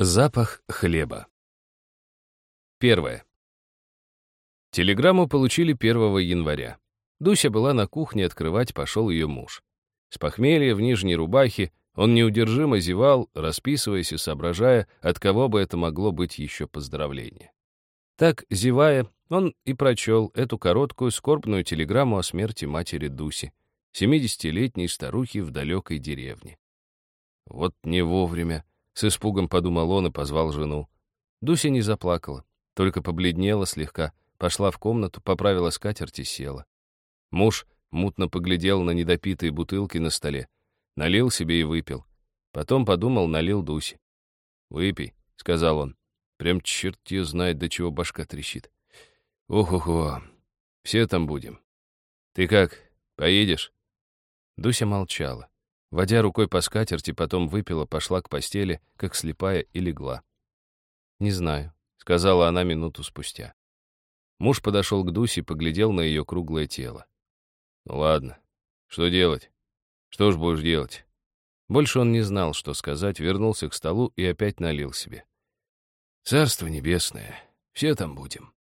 Запах хлеба. Первое. Телеграмму получили 1 января. Дуся была на кухне, открывать пошел ее муж. С похмелья в нижней рубахе он неудержимо зевал, расписываясь и соображая, от кого бы это могло быть еще поздравление. Так, зевая, он и прочел эту короткую скорбную телеграмму о смерти матери Дуси, 70-летней старухи в далекой деревне. Вот не вовремя, с испугом подумал он и позвал жену. Дуся не заплакала, только побледнела слегка, пошла в комнату, поправила скатерть и села. Муж мутно поглядел на недопитые бутылки на столе, налил себе и выпил. Потом подумал, налил Дусе. «Выпей», — сказал он. Прям черт ее знает, до чего башка трещит. Ох-охо, все там будем. Ты как, поедешь? Дуся молчала. Водя рукой по скатерти, потом выпила, пошла к постели, как слепая, и легла. «Не знаю», — сказала она минуту спустя. Муж подошел к Дусе и поглядел на ее круглое тело. «Ну ладно, что делать? Что ж будешь делать?» Больше он не знал, что сказать, вернулся к столу и опять налил себе. «Царство небесное, все там будем».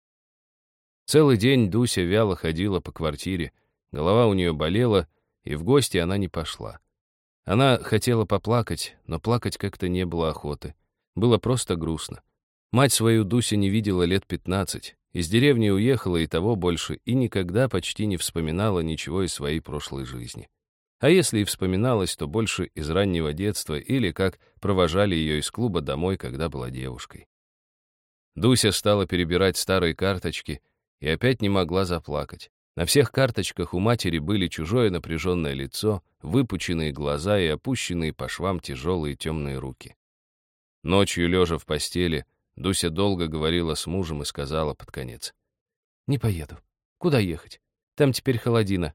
Целый день Дуся вяло ходила по квартире, голова у нее болела, и в гости она не пошла. Она хотела поплакать, но плакать как-то не было охоты. Было просто грустно. Мать свою Дуся не видела лет пятнадцать. Из деревни уехала и того больше, и никогда почти не вспоминала ничего из своей прошлой жизни. А если и вспоминалось, то больше из раннего детства или как провожали ее из клуба домой, когда была девушкой. Дуся стала перебирать старые карточки и опять не могла заплакать. На всех карточках у матери были чужое напряженное лицо, выпученные глаза и опущенные по швам тяжелые темные руки. Ночью, лежа в постели, Дуся долго говорила с мужем и сказала под конец. «Не поеду. Куда ехать? Там теперь холодина.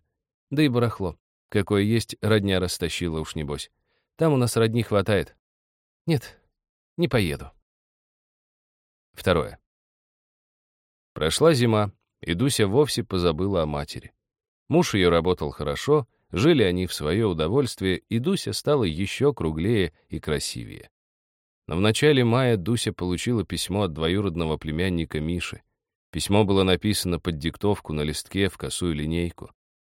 Да и барахло. Какое есть, родня растащила уж небось. Там у нас родни хватает. Нет, не поеду». Второе. Прошла зима, и Дуся вовсе позабыла о матери. Муж ее работал хорошо, жили они в свое удовольствие, и Дуся стала еще круглее и красивее. Но в начале мая Дуся получила письмо от двоюродного племянника Миши. Письмо было написано под диктовку на листке в косую линейку.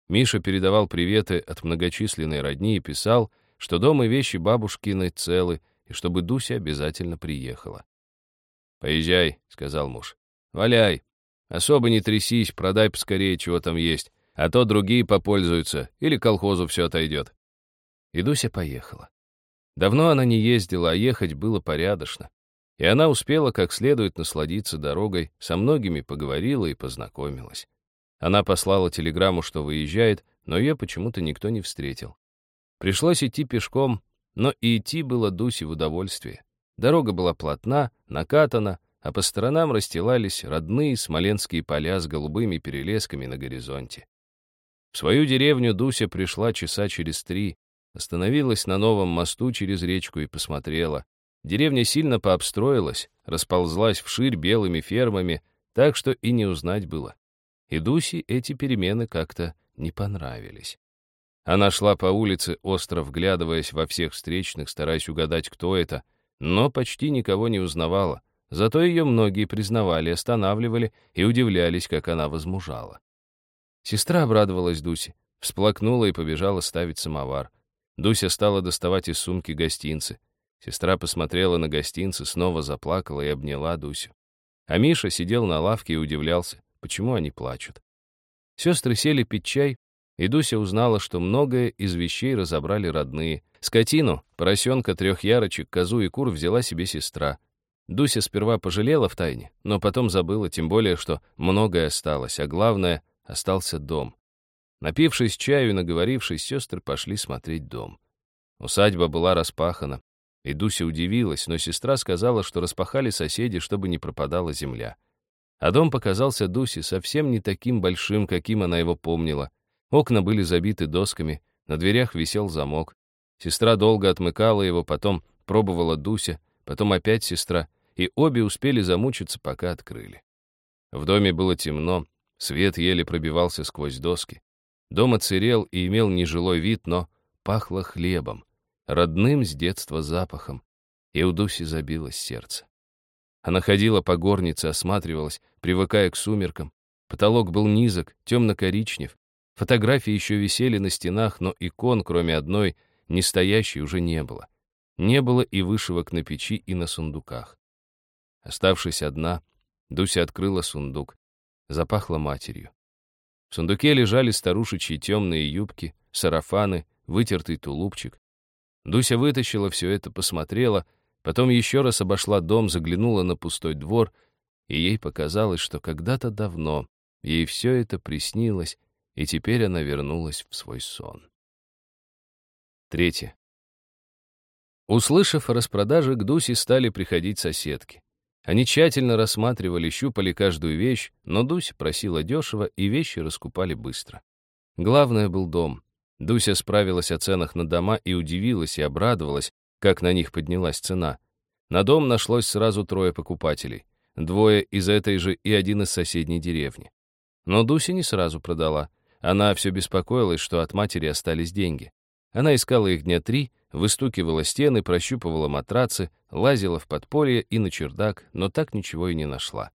Миша передавал приветы от многочисленной родни и писал, что дом и вещи бабушкины целы, и чтобы Дуся обязательно приехала. «Поезжай», — сказал муж. «Валяй, Особо не трясись, продай поскорее, чего там есть, а то другие попользуются, или колхозу все отойдет. И Дуся поехала. Давно она не ездила, а ехать было порядочно. И она успела как следует насладиться дорогой, со многими поговорила и познакомилась. Она послала телеграмму, что выезжает, но ее почему-то никто не встретил. Пришлось идти пешком, но и идти было Дусе в удовольствие. Дорога была плотна, накатана, а по сторонам расстилались родные смоленские поля с голубыми перелесками на горизонте. В свою деревню Дуся пришла часа через три, остановилась на новом мосту через речку и посмотрела. Деревня сильно пообстроилась, расползлась вширь белыми фермами, так что и не узнать было. И Дусе эти перемены как-то не понравились. Она шла по улице, остро вглядываясь во всех встречных, стараясь угадать, кто это, но почти никого не узнавала. Зато ее многие признавали, останавливали и удивлялись, как она возмужала. Сестра обрадовалась Дусе, всплакнула и побежала ставить самовар. Дуся стала доставать из сумки гостинцы. Сестра посмотрела на гостинцы, снова заплакала и обняла Дусю. А Миша сидел на лавке и удивлялся, почему они плачут. Сестры сели пить чай, и Дуся узнала, что многое из вещей разобрали родные. Скотину, поросенка, трех ярочек, козу и кур взяла себе сестра, Дуся сперва пожалела в тайне, но потом забыла, тем более, что многое осталось, а главное — остался дом. Напившись чаю и наговорившись, сестры пошли смотреть дом. Усадьба была распахана, и Дуся удивилась, но сестра сказала, что распахали соседи, чтобы не пропадала земля. А дом показался Дусе совсем не таким большим, каким она его помнила. Окна были забиты досками, на дверях висел замок. Сестра долго отмыкала его, потом пробовала Дуся, потом опять сестра, и обе успели замучиться, пока открыли. В доме было темно, свет еле пробивался сквозь доски. Дом оцерел и имел нежилой вид, но пахло хлебом, родным с детства запахом. и у Дуси забилось сердце. Она ходила по горнице, осматривалась, привыкая к сумеркам. Потолок был низок, темно-коричнев. Фотографии еще висели на стенах, но икон, кроме одной, настоящей уже не было. Не было и вышивок на печи и на сундуках. Оставшись одна, Дуся открыла сундук. Запахло матерью. В сундуке лежали старушечьи темные юбки, сарафаны, вытертый тулупчик. Дуся вытащила все это, посмотрела, потом еще раз обошла дом, заглянула на пустой двор, и ей показалось, что когда-то давно ей все это приснилось, и теперь она вернулась в свой сон. Третье. Услышав о распродаже, к Дусе стали приходить соседки. Они тщательно рассматривали, щупали каждую вещь, но Дуся просила дешево, и вещи раскупали быстро. Главное был дом. Дуся справилась о ценах на дома и удивилась и обрадовалась, как на них поднялась цена. На дом нашлось сразу трое покупателей. Двое из этой же и один из соседней деревни. Но Дуся не сразу продала. Она все беспокоилась, что от матери остались деньги. Она искала их дня три, выстукивала стены, прощупывала матрацы, лазила в подполье и на чердак, но так ничего и не нашла.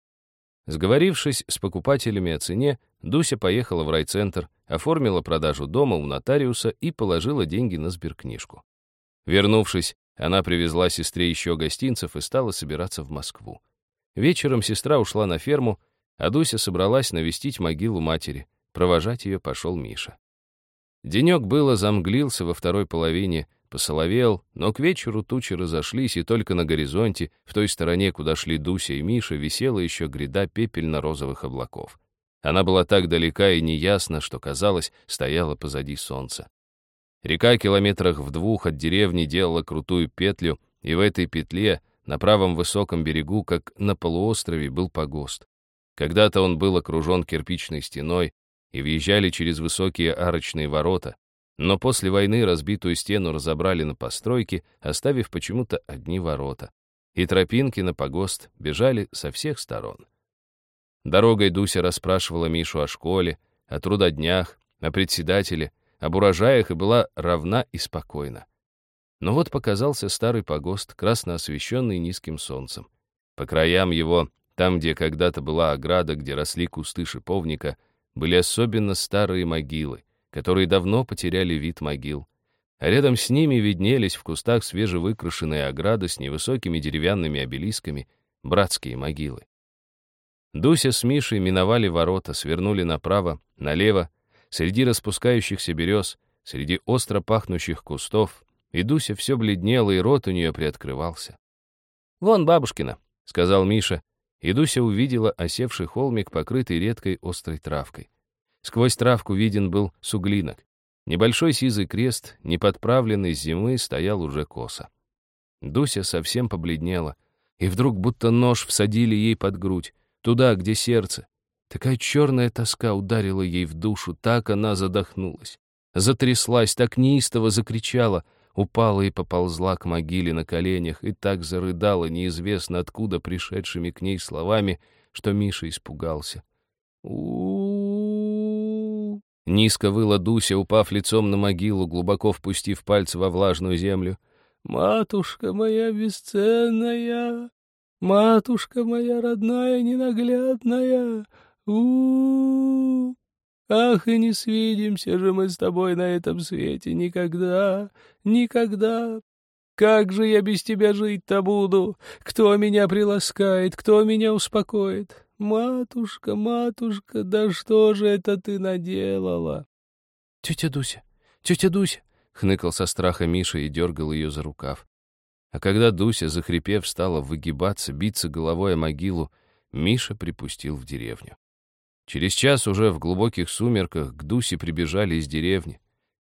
Сговорившись с покупателями о цене, Дуся поехала в райцентр, оформила продажу дома у нотариуса и положила деньги на сберкнижку. Вернувшись, она привезла сестре еще гостинцев и стала собираться в Москву. Вечером сестра ушла на ферму, а Дуся собралась навестить могилу матери. Провожать ее пошел Миша. Денек было замглился во второй половине, посоловел, но к вечеру тучи разошлись, и только на горизонте, в той стороне, куда шли Дуся и Миша, висела еще гряда пепельно-розовых облаков. Она была так далека и неясна, что, казалось, стояла позади солнца. Река километрах в двух от деревни делала крутую петлю, и в этой петле, на правом высоком берегу, как на полуострове, был погост. Когда-то он был окружен кирпичной стеной, и въезжали через высокие арочные ворота, но после войны разбитую стену разобрали на постройки, оставив почему-то одни ворота. И тропинки на погост бежали со всех сторон. Дорогой Дуся расспрашивала Мишу о школе, о трудоднях, о председателе, об урожаях и была равна и спокойна. Но вот показался старый погост, красно освещенный низким солнцем. По краям его, там, где когда-то была ограда, где росли кусты шиповника — были особенно старые могилы, которые давно потеряли вид могил. А рядом с ними виднелись в кустах свежевыкрашенные ограды с невысокими деревянными обелисками, братские могилы. Дуся с Мишей миновали ворота, свернули направо, налево, среди распускающихся берез, среди остро пахнущих кустов, и Дуся все бледнела, и рот у нее приоткрывался. «Вон бабушкина», — сказал Миша, и Дуся увидела осевший холмик, покрытый редкой острой травкой. Сквозь травку виден был суглинок. Небольшой сизый крест, неподправленный с зимы, стоял уже косо. Дуся совсем побледнела, и вдруг будто нож всадили ей под грудь, туда, где сердце. Такая черная тоска ударила ей в душу, так она задохнулась. Затряслась, так неистово закричала — упала и поползла к могиле на коленях и так зарыдала неизвестно откуда пришедшими к ней словами, что Миша испугался. Низко выла Дуся, упав лицом на могилу, глубоко впустив пальцы во влажную землю. «Матушка моя бесценная, матушка моя родная ненаглядная, -у Ах, и не свидимся же мы с тобой на этом свете никогда, никогда. Как же я без тебя жить-то буду? Кто меня приласкает, кто меня успокоит? Матушка, матушка, да что же это ты наделала? Тетя Дуся, тетя Дуся, хныкал со страха Миша и дергал ее за рукав. А когда Дуся, захрипев, стала выгибаться, биться головой о могилу, Миша припустил в деревню. Через час уже в глубоких сумерках к Дусе прибежали из деревни.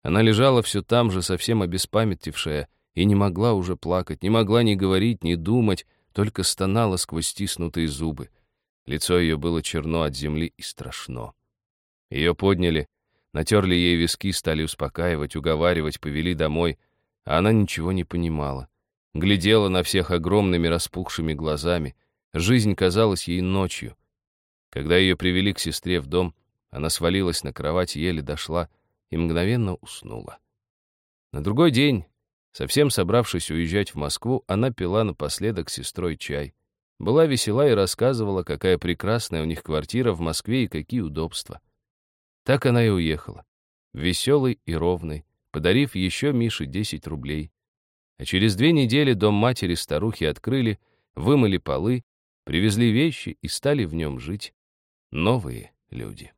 Она лежала все там же, совсем обеспамятившая, и не могла уже плакать, не могла ни говорить, ни думать, только стонала сквозь стиснутые зубы. Лицо ее было черно от земли и страшно. Ее подняли, натерли ей виски, стали успокаивать, уговаривать, повели домой, а она ничего не понимала. Глядела на всех огромными распухшими глазами. Жизнь казалась ей ночью — когда ее привели к сестре в дом, она свалилась на кровать, еле дошла и мгновенно уснула. На другой день Совсем собравшись уезжать в Москву, она пила напоследок с сестрой чай. Была весела и рассказывала, какая прекрасная у них квартира в Москве и какие удобства. Так она и уехала. Веселой и ровной, подарив еще Мише 10 рублей. А через две недели дом матери-старухи открыли, вымыли полы, привезли вещи и стали в нем жить новые люди.